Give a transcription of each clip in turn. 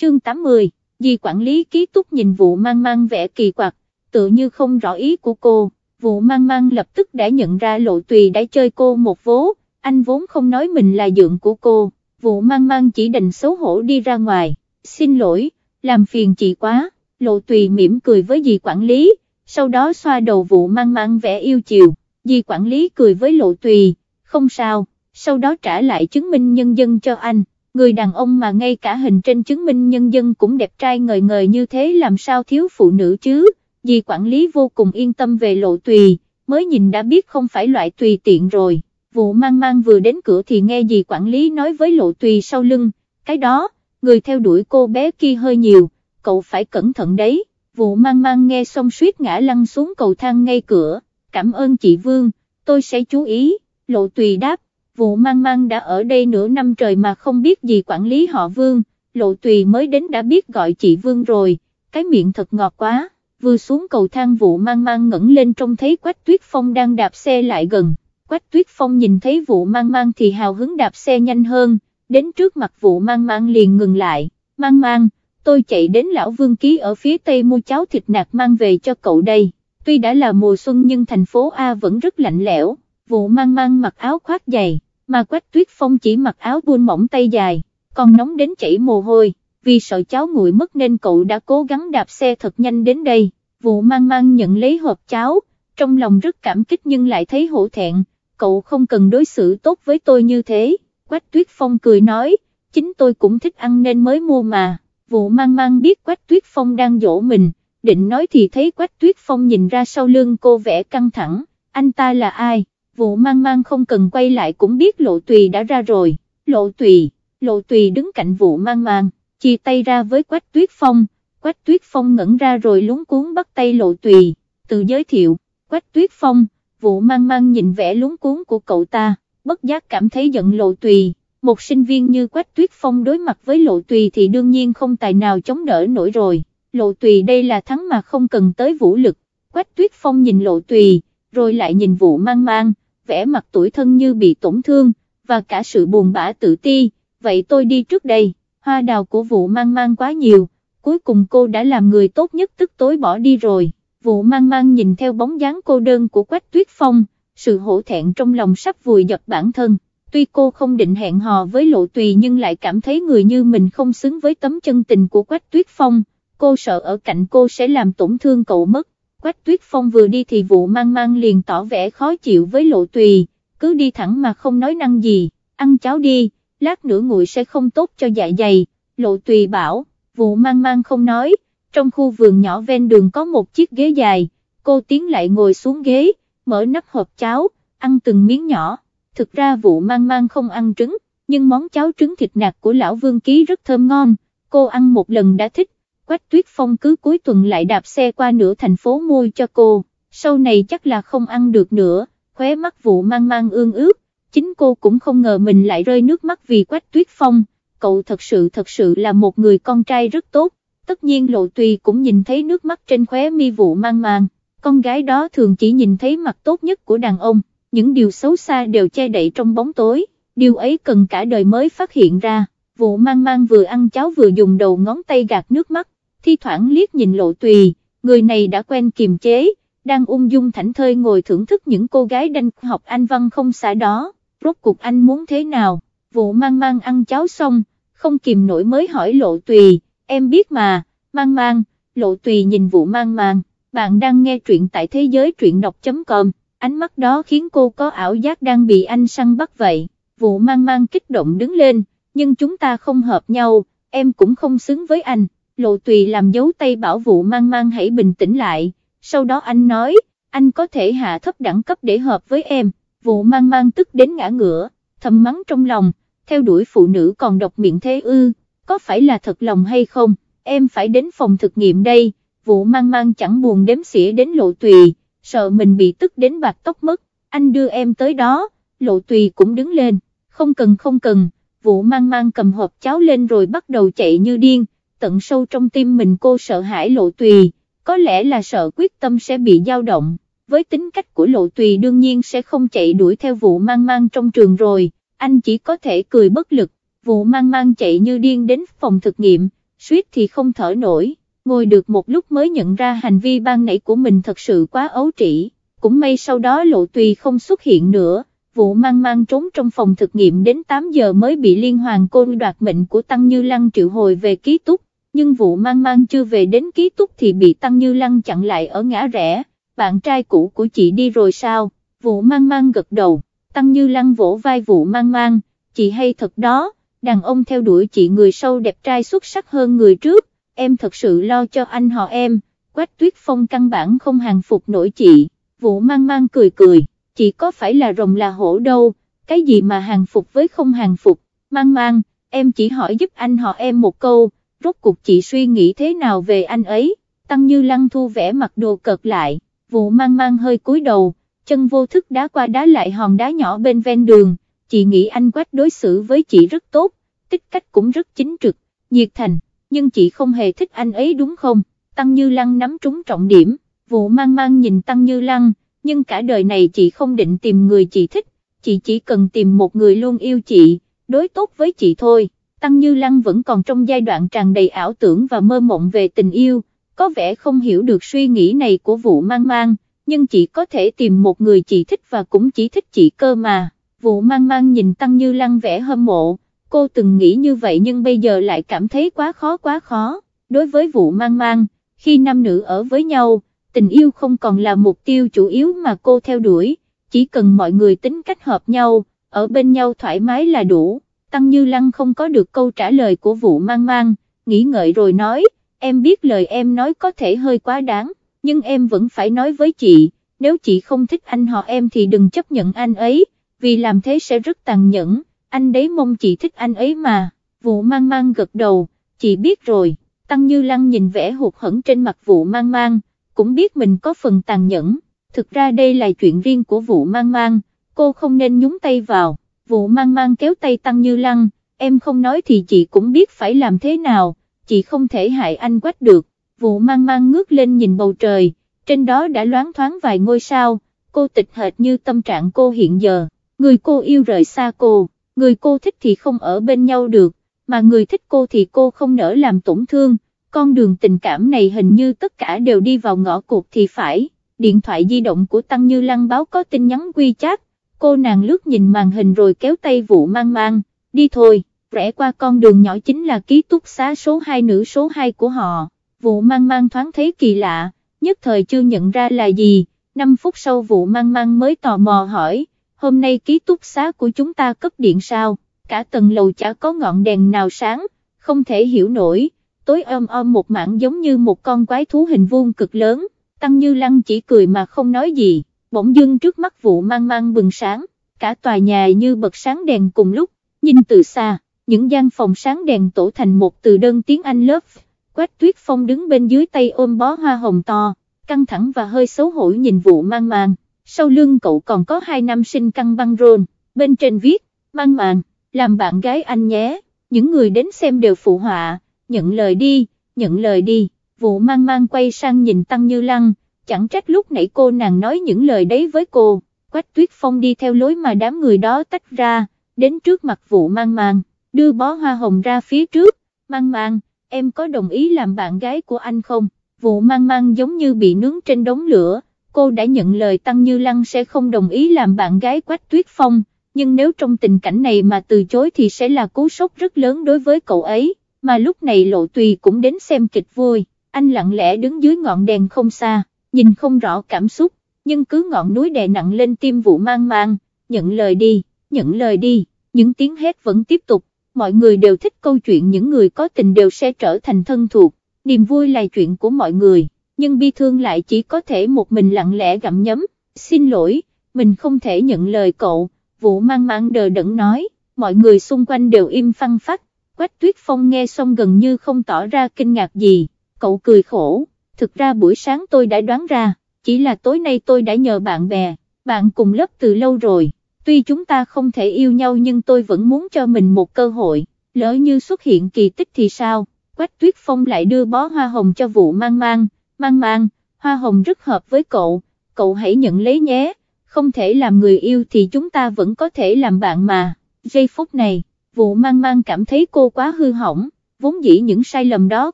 chương 80, di quản lý ký túc nhìn vụ mang mang vẽ kỳ quặc, tự như không rõ ý của cô, vụ mang mang lập tức đã nhận ra lộ tùy đã chơi cô một vố, anh vốn không nói mình là dượng của cô, vụ mang mang chỉ đành xấu hổ đi ra ngoài, xin lỗi, làm phiền chị quá, lộ tùy mỉm cười với dì quản lý, sau đó xoa đầu vụ mang mang vẽ yêu chiều, dì quản lý cười với lộ tùy, không sao, sau đó trả lại chứng minh nhân dân cho anh, người đàn ông mà ngay cả hình trên chứng minh nhân dân cũng đẹp trai ngời ngời như thế làm sao thiếu phụ nữ chứ, dì quản lý vô cùng yên tâm về lộ tùy, mới nhìn đã biết không phải loại tùy tiện rồi, vụ mang mang vừa đến cửa thì nghe dì quản lý nói với lộ tùy sau lưng, cái đó, người theo đuổi cô bé kia hơi nhiều, cậu phải cẩn thận đấy, vụ mang mang nghe xong suýt ngã lăn xuống cầu thang ngay cửa, cảm ơn chị Vương, tôi sẽ chú ý, lộ tùy đáp, vụ mang mang đã ở đây nửa năm trời mà không biết gì quản lý họ Vương, lộ tùy mới đến đã biết gọi chị Vương rồi, cái miệng thật ngọt quá, vừa xuống cầu thang vụ mang mang ngẩng lên trông thấy Quách Tuyết Phong đang đạp xe lại gần, Quách Tuyết Phong nhìn thấy vụ mang mang thì hào hứng đạp xe nhanh hơn, đến trước mặt vụ mang mang liền ngừng lại, mang mang, tôi chạy đến lão Vương Ký ở phía tây mua cháo thịt nạc mang về cho cậu đây, tuy đã là mùa xuân nhưng thành phố A vẫn rất lạnh lẽo, vụ mang mang mặc áo khoác dày mà Quách Tuyết Phong chỉ mặc áo buôn mỏng tay dài, còn nóng đến chảy mồ hôi, vì sợ cháo nguội mất nên cậu đã cố gắng đạp xe thật nhanh đến đây, vụ mang mang nhận lấy hộp cháo, trong lòng rất cảm kích nhưng lại thấy hổ thẹn, cậu không cần đối xử tốt với tôi như thế, Quách Tuyết Phong cười nói, chính tôi cũng thích ăn nên mới mua mà, vụ mang mang biết Quách Tuyết Phong đang dỗ mình, định nói thì thấy Quách Tuyết Phong nhìn ra sau lưng cô vẻ căng thẳng, anh ta là ai? Vụ mang mang không cần quay lại cũng biết lộ tùy đã ra rồi, lộ tùy, lộ tùy đứng cạnh vụ mang mang, chia tay ra với quách tuyết phong, quách tuyết phong ngẩn ra rồi lúng cuốn bắt tay lộ tùy, tự giới thiệu, quách tuyết phong, vụ mang mang nhìn vẻ lúng cuốn của cậu ta, bất giác cảm thấy giận lộ tùy. Một sinh viên như Quách Tuyết Phong đối mặt với Lộ Tùy thì đương nhiên không tài nào chống đỡ nổi rồi, Lộ Tùy đây là thắng mà không cần tới vũ lực, Quách Tuyết Phong nhìn Lộ Tùy, rồi lại nhìn vụ mang mang, vẻ mặt tuổi thân như bị tổn thương, và cả sự buồn bã tự ti, vậy tôi đi trước đây, hoa đào của vụ mang mang quá nhiều, cuối cùng cô đã làm người tốt nhất tức tối bỏ đi rồi, vụ mang mang nhìn theo bóng dáng cô đơn của Quách Tuyết Phong, sự hổ thẹn trong lòng sắp vùi dập bản thân. Tuy cô không định hẹn hò với lộ tùy nhưng lại cảm thấy người như mình không xứng với tấm chân tình của Quách Tuyết Phong, cô sợ ở cạnh cô sẽ làm tổn thương cậu mất, Quách Tuyết Phong vừa đi thì vụ mang mang liền tỏ vẻ khó chịu với lộ tùy, cứ đi thẳng mà không nói năng gì, ăn cháo đi, lát nữa nguội sẽ không tốt cho dạ dày, lộ tùy bảo, vụ mang mang không nói, trong khu vườn nhỏ ven đường có một chiếc ghế dài, cô tiến lại ngồi xuống ghế, mở nắp hộp cháo, ăn từng miếng nhỏ, thực ra vụ mang mang không ăn trứng, nhưng món cháo trứng thịt nạc của lão Vương Ký rất thơm ngon, cô ăn một lần đã thích, Quách Tuyết Phong cứ cuối tuần lại đạp xe qua nửa thành phố mua cho cô, sau này chắc là không ăn được nữa, khóe mắt vụ mang mang ương ướt, chính cô cũng không ngờ mình lại rơi nước mắt vì Quách Tuyết Phong, cậu thật sự thật sự là một người con trai rất tốt, tất nhiên lộ tùy cũng nhìn thấy nước mắt trên khóe mi vụ mang mang, con gái đó thường chỉ nhìn thấy mặt tốt nhất của đàn ông, những điều xấu xa đều che đậy trong bóng tối, điều ấy cần cả đời mới phát hiện ra, vụ mang mang vừa ăn cháo vừa dùng đầu ngón tay gạt nước mắt, thi thoảng liếc nhìn lộ tùy, người này đã quen kiềm chế, đang ung dung thảnh thơi ngồi thưởng thức những cô gái đanh học anh văn không xả đó, rốt cuộc anh muốn thế nào, vụ mang mang ăn cháo xong, không kìm nổi mới hỏi lộ tùy, em biết mà, mang mang, lộ tùy nhìn vụ mang mang, bạn đang nghe truyện tại thế giới truyện đọc.com, ánh mắt đó khiến cô có ảo giác đang bị anh săn bắt vậy, vụ mang mang kích động đứng lên, nhưng chúng ta không hợp nhau, em cũng không xứng với anh lộ tùy làm dấu tay bảo vụ mang mang hãy bình tĩnh lại, sau đó anh nói, anh có thể hạ thấp đẳng cấp để hợp với em, vụ mang mang tức đến ngã ngửa, thầm mắng trong lòng, theo đuổi phụ nữ còn độc miệng thế ư, có phải là thật lòng hay không, em phải đến phòng thực nghiệm đây, vụ mang mang chẳng buồn đếm xỉa đến lộ tùy, sợ mình bị tức đến bạc tóc mất, anh đưa em tới đó, lộ tùy cũng đứng lên, không cần không cần, vụ mang mang cầm hộp cháo lên rồi bắt đầu chạy như điên, tận sâu trong tim mình cô sợ hãi lộ tùy, có lẽ là sợ quyết tâm sẽ bị dao động, với tính cách của lộ tùy đương nhiên sẽ không chạy đuổi theo vụ mang mang trong trường rồi, anh chỉ có thể cười bất lực, vụ mang mang chạy như điên đến phòng thực nghiệm, suýt thì không thở nổi, ngồi được một lúc mới nhận ra hành vi ban nãy của mình thật sự quá ấu trĩ, cũng may sau đó lộ tùy không xuất hiện nữa, vụ mang mang trốn trong phòng thực nghiệm đến 8 giờ mới bị liên hoàng côn đoạt mệnh của Tăng Như Lăng triệu hồi về ký túc, nhưng vụ mang mang chưa về đến ký túc thì bị Tăng Như Lăng chặn lại ở ngã rẽ, bạn trai cũ của chị đi rồi sao, vụ mang mang gật đầu, Tăng Như Lăng vỗ vai vụ mang mang, chị hay thật đó, đàn ông theo đuổi chị người sâu đẹp trai xuất sắc hơn người trước, em thật sự lo cho anh họ em, Quách Tuyết Phong căn bản không hàng phục nổi chị, vụ mang mang cười cười, chị có phải là rồng là hổ đâu, cái gì mà hàng phục với không hàng phục, mang mang, em chỉ hỏi giúp anh họ em một câu, rốt cuộc chị suy nghĩ thế nào về anh ấy, Tăng Như Lăng thu vẽ mặt đồ cợt lại, vụ mang mang hơi cúi đầu, chân vô thức đá qua đá lại hòn đá nhỏ bên ven đường, chị nghĩ anh Quách đối xử với chị rất tốt, tích cách cũng rất chính trực, nhiệt thành, nhưng chị không hề thích anh ấy đúng không, Tăng Như Lăng nắm trúng trọng điểm, vụ mang mang nhìn Tăng Như Lăng, nhưng cả đời này chị không định tìm người chị thích, chị chỉ cần tìm một người luôn yêu chị, đối tốt với chị thôi. Tăng Như Lăng vẫn còn trong giai đoạn tràn đầy ảo tưởng và mơ mộng về tình yêu, có vẻ không hiểu được suy nghĩ này của vụ mang mang, nhưng chị có thể tìm một người chị thích và cũng chỉ thích chị cơ mà. Vụ mang mang nhìn Tăng Như Lăng vẻ hâm mộ, cô từng nghĩ như vậy nhưng bây giờ lại cảm thấy quá khó quá khó. Đối với vụ mang mang, khi nam nữ ở với nhau, tình yêu không còn là mục tiêu chủ yếu mà cô theo đuổi, chỉ cần mọi người tính cách hợp nhau, ở bên nhau thoải mái là đủ. Tăng Như Lăng không có được câu trả lời của vụ mang mang, nghĩ ngợi rồi nói, em biết lời em nói có thể hơi quá đáng, nhưng em vẫn phải nói với chị, nếu chị không thích anh họ em thì đừng chấp nhận anh ấy, vì làm thế sẽ rất tàn nhẫn, anh đấy mong chị thích anh ấy mà, vụ mang mang gật đầu, chị biết rồi, Tăng Như Lăng nhìn vẻ hụt hẫng trên mặt vụ mang mang, cũng biết mình có phần tàn nhẫn, thực ra đây là chuyện riêng của vụ mang mang, cô không nên nhúng tay vào, vụ mang mang kéo tay Tăng Như Lăng, em không nói thì chị cũng biết phải làm thế nào, chị không thể hại anh quách được, vụ mang mang ngước lên nhìn bầu trời, trên đó đã loáng thoáng vài ngôi sao, cô tịch hệt như tâm trạng cô hiện giờ, người cô yêu rời xa cô, người cô thích thì không ở bên nhau được, mà người thích cô thì cô không nỡ làm tổn thương, con đường tình cảm này hình như tất cả đều đi vào ngõ cụt thì phải, điện thoại di động của Tăng Như Lăng báo có tin nhắn quy chat, cô nàng lướt nhìn màn hình rồi kéo tay vụ mang mang, đi thôi, rẽ qua con đường nhỏ chính là ký túc xá số 2 nữ số 2 của họ, vụ mang mang thoáng thấy kỳ lạ, nhất thời chưa nhận ra là gì, 5 phút sau vụ mang mang mới tò mò hỏi, hôm nay ký túc xá của chúng ta cấp điện sao, cả tầng lầu chả có ngọn đèn nào sáng, không thể hiểu nổi, tối om om một mảng giống như một con quái thú hình vuông cực lớn, Tăng Như Lăng chỉ cười mà không nói gì, bỗng dưng trước mắt vụ mang mang bừng sáng, cả tòa nhà như bật sáng đèn cùng lúc, nhìn từ xa, những gian phòng sáng đèn tổ thành một từ đơn tiếng Anh lớp, Quách Tuyết Phong đứng bên dưới tay ôm bó hoa hồng to, căng thẳng và hơi xấu hổ nhìn vụ mang mang, sau lưng cậu còn có hai nam sinh căng băng rôn, bên trên viết, mang mang, làm bạn gái anh nhé, những người đến xem đều phụ họa, nhận lời đi, nhận lời đi, vụ mang mang quay sang nhìn Tăng Như Lăng, chẳng trách lúc nãy cô nàng nói những lời đấy với cô, Quách Tuyết Phong đi theo lối mà đám người đó tách ra, đến trước mặt vụ mang mang, đưa bó hoa hồng ra phía trước, mang mang, em có đồng ý làm bạn gái của anh không, vụ mang mang giống như bị nướng trên đống lửa, cô đã nhận lời Tăng Như Lăng sẽ không đồng ý làm bạn gái Quách Tuyết Phong, nhưng nếu trong tình cảnh này mà từ chối thì sẽ là cú sốc rất lớn đối với cậu ấy, mà lúc này Lộ Tùy cũng đến xem kịch vui, anh lặng lẽ đứng dưới ngọn đèn không xa, nhìn không rõ cảm xúc, nhưng cứ ngọn núi đè nặng lên tim vụ mang mang, nhận lời đi, nhận lời đi, những tiếng hét vẫn tiếp tục, mọi người đều thích câu chuyện những người có tình đều sẽ trở thành thân thuộc, niềm vui là chuyện của mọi người, nhưng bi thương lại chỉ có thể một mình lặng lẽ gặm nhấm, xin lỗi, mình không thể nhận lời cậu, vụ mang mang đờ đẫn nói, mọi người xung quanh đều im phăng phát, Quách Tuyết Phong nghe xong gần như không tỏ ra kinh ngạc gì, cậu cười khổ, thực ra buổi sáng tôi đã đoán ra, chỉ là tối nay tôi đã nhờ bạn bè, bạn cùng lớp từ lâu rồi, tuy chúng ta không thể yêu nhau nhưng tôi vẫn muốn cho mình một cơ hội, lỡ như xuất hiện kỳ tích thì sao, Quách Tuyết Phong lại đưa bó hoa hồng cho vụ mang mang, mang mang, hoa hồng rất hợp với cậu, cậu hãy nhận lấy nhé, không thể làm người yêu thì chúng ta vẫn có thể làm bạn mà, giây phút này, vụ mang mang cảm thấy cô quá hư hỏng, vốn dĩ những sai lầm đó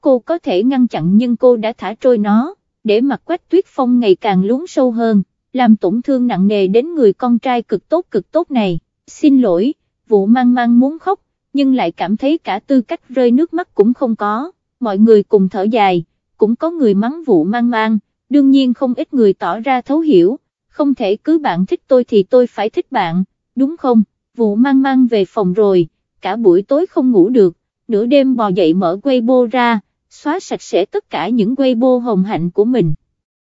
cô có thể ngăn chặn nhưng cô đã thả trôi nó, để mặt quách tuyết phong ngày càng lún sâu hơn, làm tổn thương nặng nề đến người con trai cực tốt cực tốt này, xin lỗi, vụ mang mang muốn khóc, nhưng lại cảm thấy cả tư cách rơi nước mắt cũng không có, mọi người cùng thở dài, cũng có người mắng vụ mang mang, đương nhiên không ít người tỏ ra thấu hiểu, không thể cứ bạn thích tôi thì tôi phải thích bạn, đúng không, vụ mang mang về phòng rồi, cả buổi tối không ngủ được, nửa đêm bò dậy mở Weibo ra, xóa sạch sẽ tất cả những Weibo hồng hạnh của mình.